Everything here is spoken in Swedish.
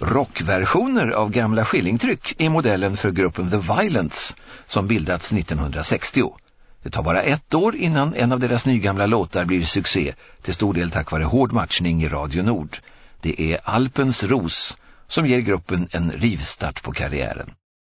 Rockversioner av gamla skillingtryck är modellen för gruppen The Violence som bildats 1960. Det tar bara ett år innan en av deras nygamla låtar blir succé, till stor del tack vare hård matchning i Radio Nord. Det är Alpens Ros som ger gruppen en rivstart på karriären.